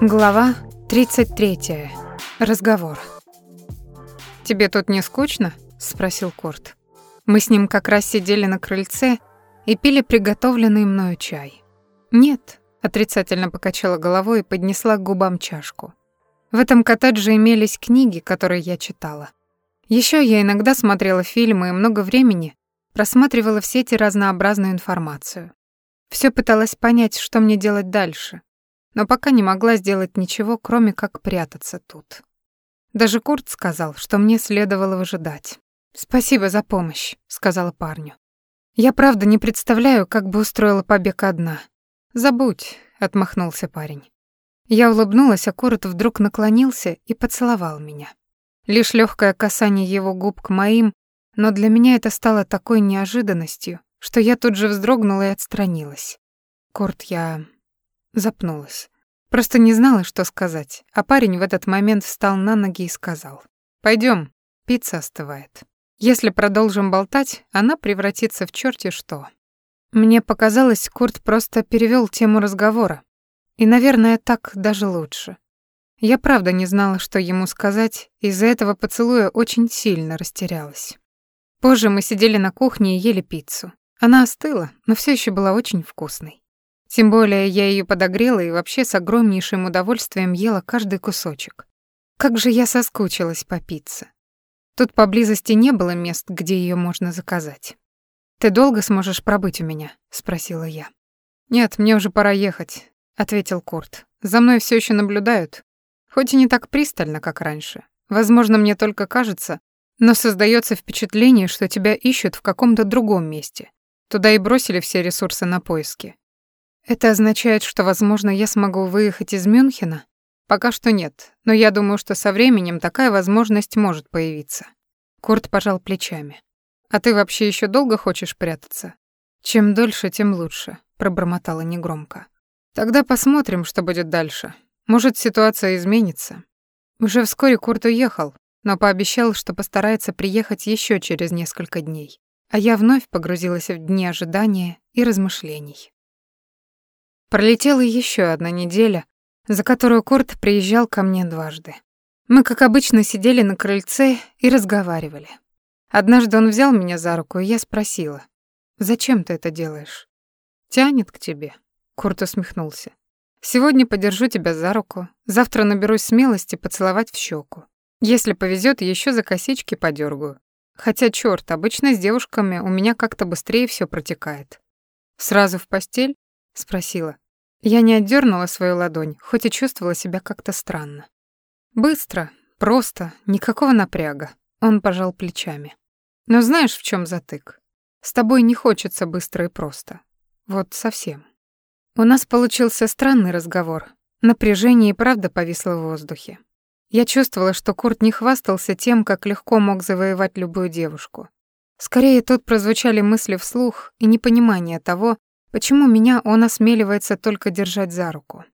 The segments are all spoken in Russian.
Глава 33. Разговор. «Тебе тут не скучно?» — спросил Курт. Мы с ним как раз сидели на крыльце и пили приготовленный мною чай. «Нет», — отрицательно покачала головой и поднесла к губам чашку. В этом коттедже имелись книги, которые я читала. Еще я иногда смотрела фильмы и много времени просматривала в сети разнообразную информацию. Все пыталась понять, что мне делать дальше, но пока не могла сделать ничего, кроме как прятаться тут. Даже Курт сказал, что мне следовало выжидать. «Спасибо за помощь», — сказала парню. «Я правда не представляю, как бы устроила побег одна». «Забудь», — отмахнулся парень. Я улыбнулась, а Курт вдруг наклонился и поцеловал меня. Лишь легкое касание его губ к моим, но для меня это стало такой неожиданностью, что я тут же вздрогнула и отстранилась. Курт, я Запнулась. Просто не знала, что сказать, а парень в этот момент встал на ноги и сказал. «Пойдём, пицца остывает. Если продолжим болтать, она превратится в чёрти что». Мне показалось, Курт просто перевёл тему разговора. И, наверное, так даже лучше. Я правда не знала, что ему сказать, из-за этого поцелуя очень сильно растерялась. Позже мы сидели на кухне и ели пиццу. Она остыла, но всё ещё была очень вкусной. Тем более я ее подогрела и вообще с огромнейшим удовольствием ела каждый кусочек. Как же я соскучилась по пицце. Тут поблизости не было мест, где ее можно заказать. «Ты долго сможешь пробыть у меня?» — спросила я. «Нет, мне уже пора ехать», — ответил Курт. «За мной все еще наблюдают. Хоть и не так пристально, как раньше. Возможно, мне только кажется, но создается впечатление, что тебя ищут в каком-то другом месте. Туда и бросили все ресурсы на поиски. Это означает, что, возможно, я смогу выехать из Мюнхена? Пока что нет, но я думаю, что со временем такая возможность может появиться. Курт пожал плечами. А ты вообще еще долго хочешь прятаться? Чем дольше, тем лучше, пробормотала негромко. Тогда посмотрим, что будет дальше. Может, ситуация изменится. Уже вскоре Курт уехал, но пообещал, что постарается приехать еще через несколько дней. А я вновь погрузилась в дни ожидания и размышлений. Пролетела еще одна неделя, за которую Курт приезжал ко мне дважды. Мы, как обычно, сидели на крыльце и разговаривали. Однажды он взял меня за руку, и я спросила, «Зачем ты это делаешь?» «Тянет к тебе», — Курт усмехнулся. «Сегодня подержу тебя за руку, завтра наберусь смелости поцеловать в щеку. Если повезет, еще за косички подергаю. Хотя, черт, обычно с девушками у меня как-то быстрее все протекает. Сразу в постель? спросила. Я не отдернула свою ладонь, хоть и чувствовала себя как-то странно. Быстро, просто, никакого напряга. Он пожал плечами. Но знаешь, в чем затык? С тобой не хочется быстро и просто. Вот совсем. У нас получился странный разговор. Напряжение и правда повисло в воздухе. Я чувствовала, что Курт не хвастался тем, как легко мог завоевать любую девушку. Скорее, тут прозвучали мысли вслух и непонимание того, Почему меня он осмеливается только держать за руку?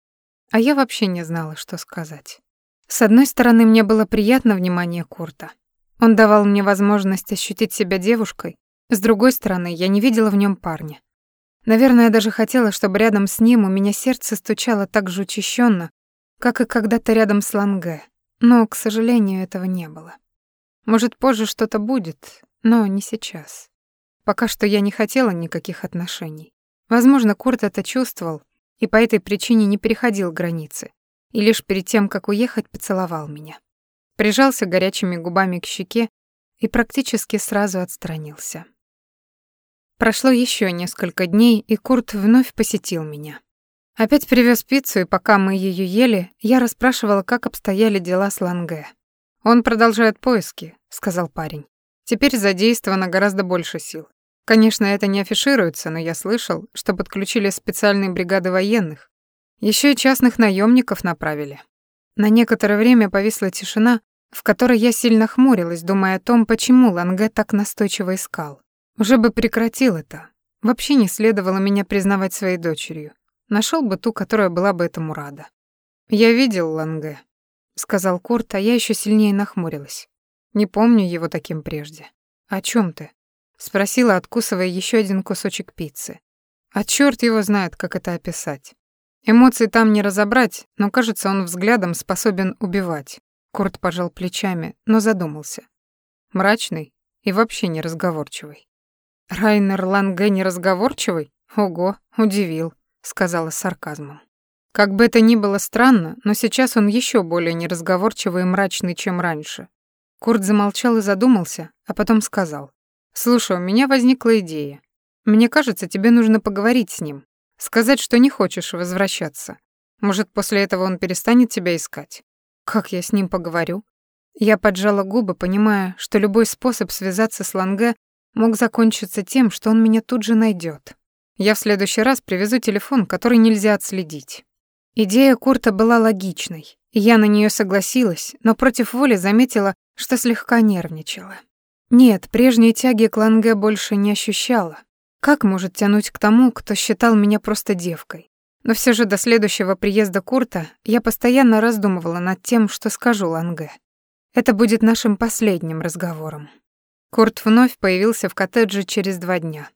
А я вообще не знала, что сказать. С одной стороны, мне было приятно внимание Курта. Он давал мне возможность ощутить себя девушкой. С другой стороны, я не видела в нем парня. Наверное, я даже хотела, чтобы рядом с ним у меня сердце стучало так же учащенно, как и когда-то рядом с Ланге. Но, к сожалению, этого не было. Может, позже что-то будет, но не сейчас. Пока что я не хотела никаких отношений. Возможно, Курт это чувствовал и по этой причине не переходил границы, и лишь перед тем, как уехать, поцеловал меня. Прижался горячими губами к щеке и практически сразу отстранился. Прошло еще несколько дней, и Курт вновь посетил меня. Опять привез пиццу, и пока мы ее ели, я расспрашивала, как обстояли дела с Ланге. «Он продолжает поиски», — сказал парень. «Теперь задействовано гораздо больше сил. Конечно, это не афишируется, но я слышал, что подключили специальные бригады военных. Еще и частных наемников направили. На некоторое время повисла тишина, в которой я сильно хмурилась, думая о том, почему Ланге так настойчиво искал. Уже бы прекратил это. Вообще не следовало меня признавать своей дочерью. Нашел бы ту, которая была бы этому рада. «Я видел Ланге», — сказал Курт, а я еще сильнее нахмурилась. Не помню его таким прежде. «О чем ты?» Спросила, откусывая еще один кусочек пиццы. А чёрт его знает, как это описать. Эмоций там не разобрать, но, кажется, он взглядом способен убивать. Курт пожал плечами, но задумался. Мрачный и вообще неразговорчивый. «Райнер Ланге неразговорчивый? Ого, удивил», — сказала с сарказмом. Как бы это ни было странно, но сейчас он еще более неразговорчивый и мрачный, чем раньше. Курт замолчал и задумался, а потом сказал. «Слушай, у меня возникла идея. Мне кажется, тебе нужно поговорить с ним. Сказать, что не хочешь возвращаться. Может, после этого он перестанет тебя искать? Как я с ним поговорю? Я поджала губы, понимая, что любой способ связаться с Ланге мог закончиться тем, что он меня тут же найдет. Я в следующий раз привезу телефон, который нельзя отследить. Идея Курта была логичной, и я на нее согласилась, но против воли заметила, что слегка нервничала. Нет, прежней тяги к Ланге больше не ощущала, как может тянуть к тому, кто считал меня просто девкой? Но все же до следующего приезда Курта я постоянно раздумывала над тем, что скажу Ланге. Это будет нашим последним разговором. Курт вновь появился в коттедже через два дня.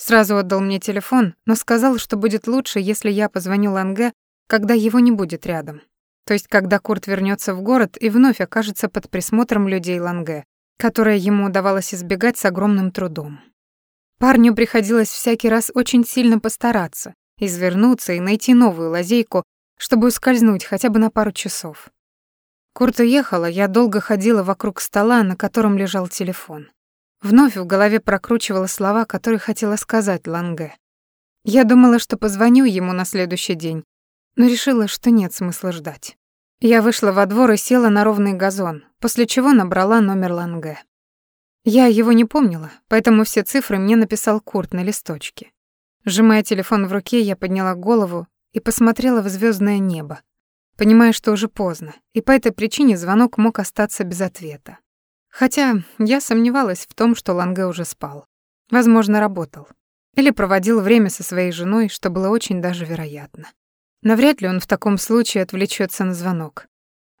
Сразу отдал мне телефон, но сказал, что будет лучше, если я позвоню Ланге, когда его не будет рядом. То есть, когда Курт вернется в город и вновь окажется под присмотром людей Ланге, которое ему удавалось избегать с огромным трудом. Парню приходилось всякий раз очень сильно постараться, извернуться и найти новую лазейку, чтобы ускользнуть хотя бы на пару часов. Курт уехала, я долго ходила вокруг стола, на котором лежал телефон. Вновь в голове прокручивала слова, которые хотела сказать Ланге. Я думала, что позвоню ему на следующий день, но решила, что нет смысла ждать. Я вышла во двор и села на ровный газон, после чего набрала номер Ланге. Я его не помнила, поэтому все цифры мне написал Курт на листочке. Сжимая телефон в руке, я подняла голову и посмотрела в звездное небо, понимая, что уже поздно, и по этой причине звонок мог остаться без ответа. Хотя я сомневалась в том, что Ланге уже спал. Возможно, работал. Или проводил время со своей женой, что было очень даже вероятно. Навряд ли он в таком случае отвлечется на звонок.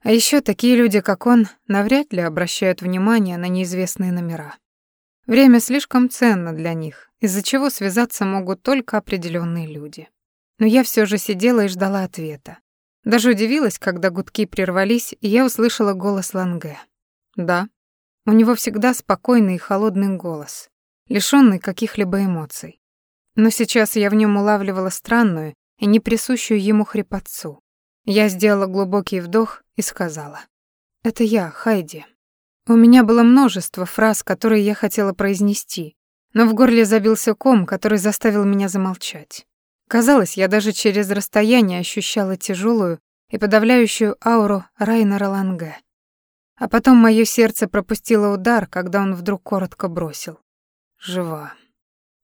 А еще такие люди, как он, навряд ли обращают внимание на неизвестные номера. Время слишком ценно для них, из-за чего связаться могут только определенные люди. Но я все же сидела и ждала ответа. Даже удивилась, когда гудки прервались, и я услышала голос Ланге. «Да». У него всегда спокойный и холодный голос, лишённый каких-либо эмоций. Но сейчас я в нем улавливала странную и неприсущую ему хрипотцу. Я сделала глубокий вдох и сказала. «Это я, Хайди». У меня было множество фраз, которые я хотела произнести, но в горле забился ком, который заставил меня замолчать. Казалось, я даже через расстояние ощущала тяжелую и подавляющую ауру Райнера Ланге. А потом мое сердце пропустило удар, когда он вдруг коротко бросил. «Жива».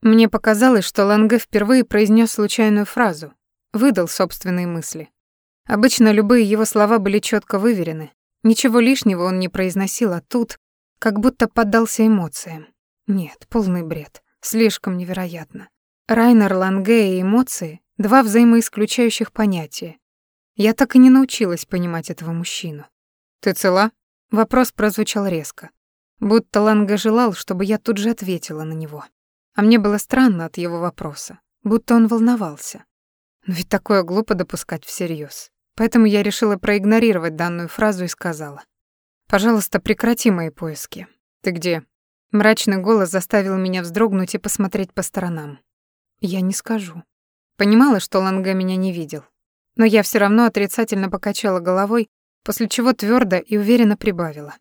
Мне показалось, что Ланге впервые произнес случайную фразу, выдал собственные мысли. Обычно любые его слова были четко выверены. Ничего лишнего он не произносил, а тут как будто поддался эмоциям. Нет, полный бред. Слишком невероятно. Райнер Ланге и эмоции — два взаимоисключающих понятия. Я так и не научилась понимать этого мужчину. «Ты цела?» Вопрос прозвучал резко. Будто Ланге желал, чтобы я тут же ответила на него. А мне было странно от его вопроса, будто он волновался. Но ведь такое глупо допускать всерьез. Поэтому я решила проигнорировать данную фразу и сказала. «Пожалуйста, прекрати мои поиски. Ты где?» Мрачный голос заставил меня вздрогнуть и посмотреть по сторонам. Я не скажу. Понимала, что Ланга меня не видел. Но я все равно отрицательно покачала головой, после чего твердо и уверенно прибавила.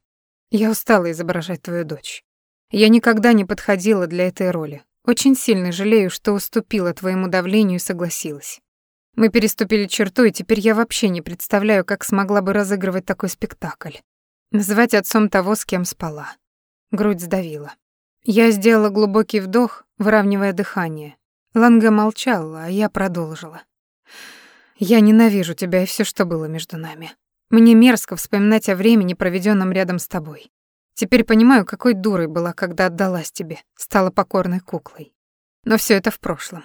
Я устала изображать твою дочь. Я никогда не подходила для этой роли. Очень сильно жалею, что уступила твоему давлению и согласилась. Мы переступили черту, и теперь я вообще не представляю, как смогла бы разыгрывать такой спектакль. Называть отцом того, с кем спала. Грудь сдавила. Я сделала глубокий вдох, выравнивая дыхание. Ланга молчала, а я продолжила. Я ненавижу тебя и все, что было между нами. Мне мерзко вспоминать о времени, проведенном рядом с тобой. Теперь понимаю, какой дурой была, когда отдалась тебе, стала покорной куклой. Но все это в прошлом.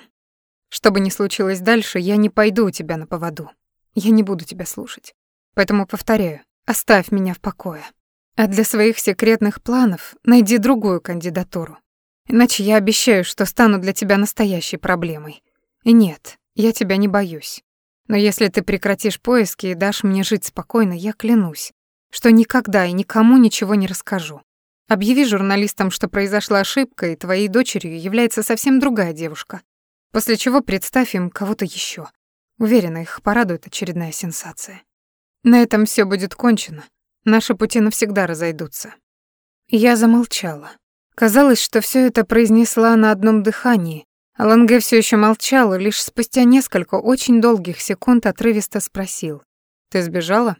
Что бы ни случилось дальше, я не пойду у тебя на поводу. Я не буду тебя слушать. Поэтому повторяю, оставь меня в покое. А для своих секретных планов найди другую кандидатуру. Иначе я обещаю, что стану для тебя настоящей проблемой. И нет, я тебя не боюсь. Но если ты прекратишь поиски и дашь мне жить спокойно, я клянусь, что никогда и никому ничего не расскажу. Объяви журналистам, что произошла ошибка, и твоей дочерью является совсем другая девушка. После чего представь им кого-то еще. Уверена, их порадует очередная сенсация. На этом все будет кончено. Наши пути навсегда разойдутся. Я замолчала. Казалось, что все это произнесла на одном дыхании, а Ланге все еще молчал и лишь спустя несколько очень долгих секунд отрывисто спросил. «Ты сбежала?»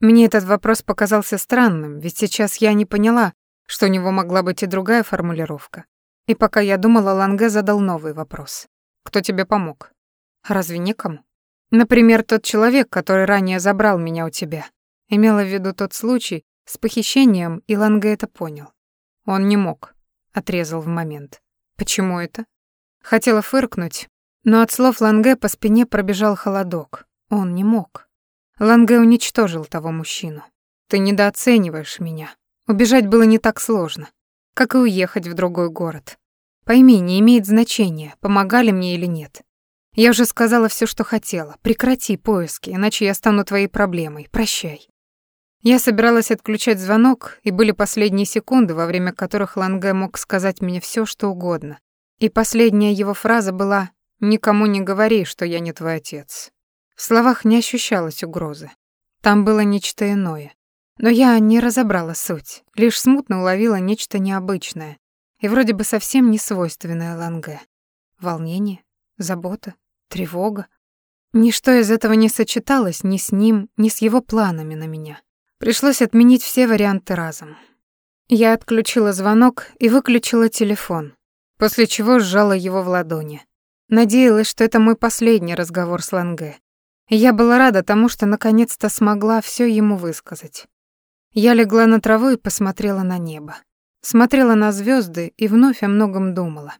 Мне этот вопрос показался странным, ведь сейчас я не поняла, что у него могла быть и другая формулировка. И пока я думала, Ланге задал новый вопрос. «Кто тебе помог?» «Разве некому?» «Например, тот человек, который ранее забрал меня у тебя». Имела в виду тот случай с похищением, и Ланге это понял. «Он не мог», — отрезал в момент. «Почему это?» Хотела фыркнуть, но от слов Ланге по спине пробежал холодок. Он не мог. Ланге уничтожил того мужчину. «Ты недооцениваешь меня», Убежать было не так сложно, как и уехать в другой город. Пойми, не имеет значения, помогали мне или нет. Я уже сказала все, что хотела. Прекрати поиски, иначе я стану твоей проблемой. Прощай. Я собиралась отключать звонок, и были последние секунды, во время которых Ланге мог сказать мне все, что угодно. И последняя его фраза была «Никому не говори, что я не твой отец». В словах не ощущалось угрозы. Там было нечто иное. Но я не разобрала суть, лишь смутно уловила нечто необычное и вроде бы совсем не свойственное Ланге. Волнение, забота, тревога. Ничто из этого не сочеталось ни с ним, ни с его планами на меня. Пришлось отменить все варианты разом. Я отключила звонок и выключила телефон, после чего сжала его в ладони. Надеялась, что это мой последний разговор с Ланге. Я была рада тому, что наконец-то смогла все ему высказать. Я легла на траву и посмотрела на небо. Смотрела на звезды и вновь о многом думала.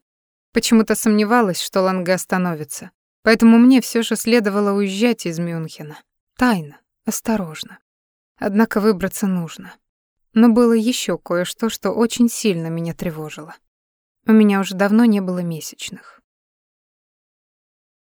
Почему-то сомневалась, что Ланге остановится. Поэтому мне все же следовало уезжать из Мюнхена. Тайно, осторожно. Однако выбраться нужно. Но было еще кое-что, что очень сильно меня тревожило. У меня уже давно не было месячных.